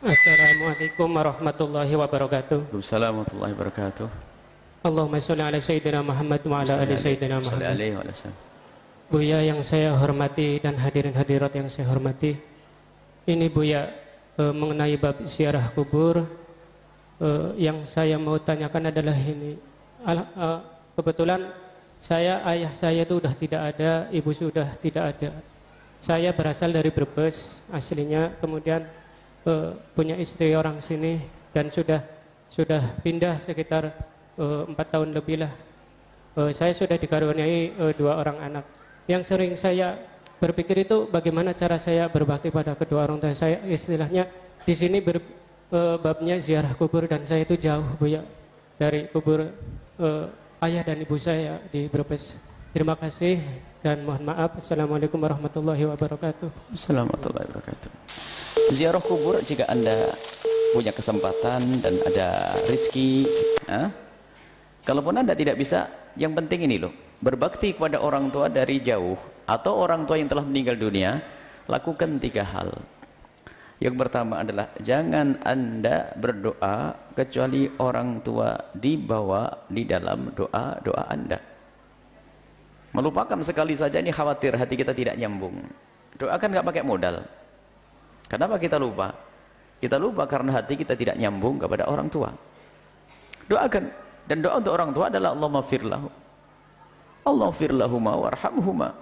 Assalamualaikum warahmatullahi wabarakatuh. Waalaikumsalam warahmatullahi wabarakatuh. Allahumma sholli ala sayyidina Muhammad wa ala ali sayyidina Salli Muhammad. Buya yang saya hormati dan hadirin hadirat yang saya hormati. Ini Buya eh, mengenai bab ziarah kubur eh, yang saya mau tanyakan adalah ini. Al- eh, kebetulan saya ayah saya itu sudah tidak ada, ibu sudah tidak ada. Saya berasal dari Brebes aslinya, kemudian eh, punya istri orang sini dan sudah sudah pindah sekitar eh, empat tahun lebih lah. Eh, saya sudah dikaruniai eh, dua orang anak. Yang sering saya berpikir itu bagaimana cara saya berbakti pada kedua orang tua saya. Istilahnya di sini ber, eh, babnya ziarah kubur dan saya itu jauh bu ya dari kubur eh, ayah dan ibu saya di Brebes. Terima kasih dan mohon maaf. Assalamualaikum warahmatullahi wabarakatuh. Assalamualaikum warahmatullahi wabarakatuh. Ziarah kubur jika Anda punya kesempatan dan ada rizki, ha? kalaupun Anda tidak bisa, yang penting ini loh, berbakti kepada orang tua dari jauh atau orang tua yang telah meninggal dunia, lakukan tiga hal. Yang pertama adalah jangan Anda berdoa kecuali orang tua dibawa di dalam doa-doa Anda. Melupakan sekali saja ini khawatir hati kita tidak nyambung. Doakan nggak pakai modal. Kenapa kita lupa? Kita lupa karena hati kita tidak nyambung kepada orang tua. Doakan dan doa untuk orang tua adalah Allah mafirlahu. Allah firlahuma warhamhuma.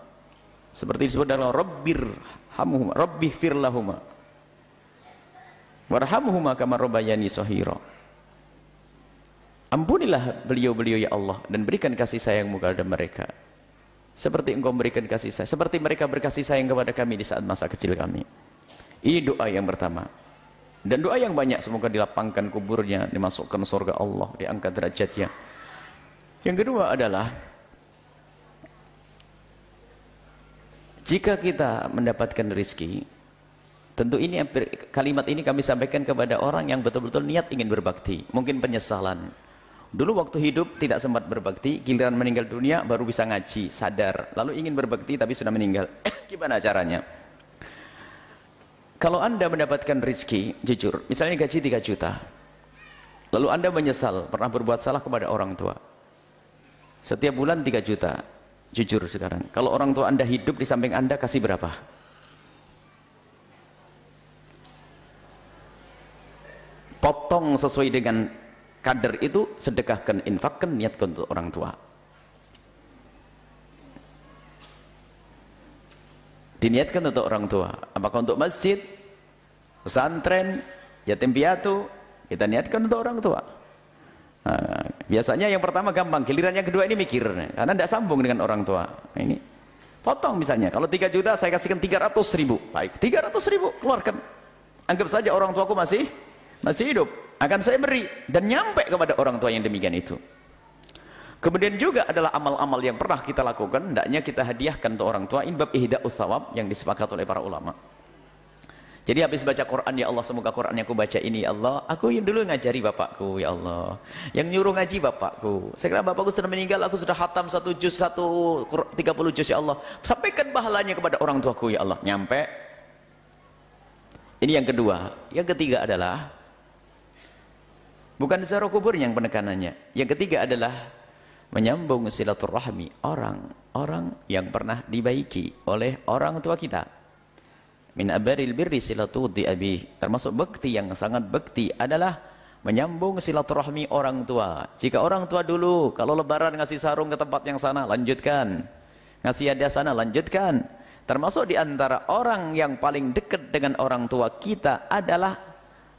Seperti disebut dalam Rabbir hamhuma, Rabbih firlahuma. Warhamhuma kama rabbayani sahira. Ampunilah beliau-beliau ya Allah dan berikan kasih sayangmu kepada mereka. Seperti engkau memberikan kasih sayang. Seperti mereka berkasih sayang kepada kami di saat masa kecil kami. Ini doa yang pertama. Dan doa yang banyak semoga dilapangkan kuburnya, dimasukkan surga Allah, diangkat derajatnya. Yang kedua adalah jika kita mendapatkan rizki, tentu ini kalimat ini kami sampaikan kepada orang yang betul-betul niat ingin berbakti, mungkin penyesalan. Dulu waktu hidup tidak sempat berbakti, giliran meninggal dunia baru bisa ngaji, sadar. Lalu ingin berbakti tapi sudah meninggal. Gimana caranya? Kalau anda mendapatkan rizki, jujur, misalnya gaji 3 juta. Lalu anda menyesal, pernah berbuat salah kepada orang tua. Setiap bulan 3 juta. Jujur sekarang. Kalau orang tua anda hidup di samping anda, kasih berapa? Potong sesuai dengan kader itu sedekahkan, infakkan, niatkan untuk orang tua. Diniatkan untuk orang tua. Apakah untuk masjid, pesantren, yatim piatu, kita niatkan untuk orang tua. Biasanya yang pertama gampang, giliran yang kedua ini mikir, karena tidak sambung dengan orang tua. Ini potong misalnya, kalau 3 juta saya kasihkan 300 ribu, baik, 300 ribu keluarkan. Anggap saja orang tuaku masih masih hidup akan saya beri dan nyampe kepada orang tua yang demikian itu. Kemudian juga adalah amal-amal yang pernah kita lakukan hendaknya kita hadiahkan untuk orang tua ini bab ihda'us thawab yang disepakati oleh para ulama. Jadi habis baca Quran ya Allah semoga Quran yang aku baca ini ya Allah aku yang dulu ngajari bapakku ya Allah. Yang nyuruh ngaji bapakku. Sekarang bapakku sudah meninggal aku sudah hatam satu juz satu 30 juz ya Allah. Sampaikan pahalanya kepada orang tuaku ya Allah. Nyampe. Ini yang kedua. Yang ketiga adalah Bukan ziarah kubur yang penekanannya. Yang ketiga adalah menyambung silaturahmi orang-orang yang pernah dibaiki oleh orang tua kita. Min abaril birri silatu abi. Termasuk bekti yang sangat bekti adalah menyambung silaturahmi orang tua. Jika orang tua dulu kalau lebaran ngasih sarung ke tempat yang sana, lanjutkan. Ngasih hadiah sana, lanjutkan. Termasuk di antara orang yang paling dekat dengan orang tua kita adalah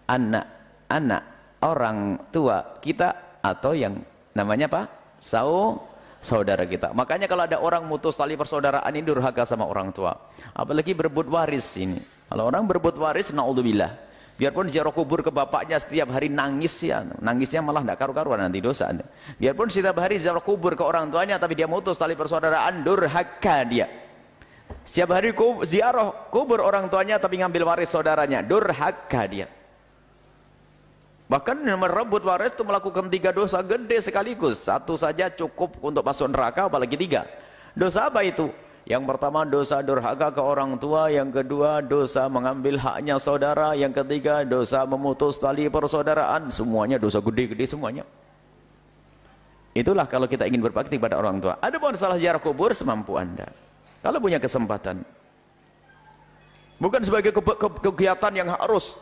anak-anak orang tua kita atau yang namanya apa? Sau saudara kita. Makanya kalau ada orang mutus tali persaudaraan ini durhaka sama orang tua. Apalagi berebut waris ini. Kalau orang berebut waris naudzubillah. Biarpun ziarah kubur ke bapaknya setiap hari nangis ya, nangisnya malah tidak karu-karuan nanti dosa. Biarpun setiap hari ziarah kubur ke orang tuanya tapi dia mutus tali persaudaraan durhaka dia. Setiap hari ziarah kubur orang tuanya tapi ngambil waris saudaranya, durhaka dia. Bahkan merebut waris itu melakukan tiga dosa gede sekaligus. Satu saja cukup untuk masuk neraka, apalagi tiga. Dosa apa itu? Yang pertama dosa durhaka ke orang tua, yang kedua dosa mengambil haknya saudara, yang ketiga dosa memutus tali persaudaraan, semuanya dosa gede-gede semuanya. Itulah kalau kita ingin berbakti pada orang tua. Ada pun salah ziarah kubur semampu Anda. Kalau punya kesempatan. Bukan sebagai ke ke kegiatan yang harus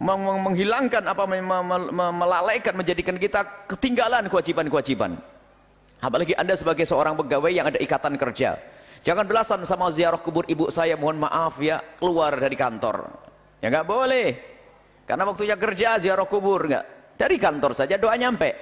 menghilangkan apa melalaikan menjadikan kita ketinggalan kewajiban-kewajiban. Apalagi Anda sebagai seorang pegawai yang ada ikatan kerja. Jangan belasan sama ziarah kubur ibu saya, mohon maaf ya, keluar dari kantor. Ya nggak boleh. Karena waktunya kerja ziarah kubur nggak. Dari kantor saja doa nyampe.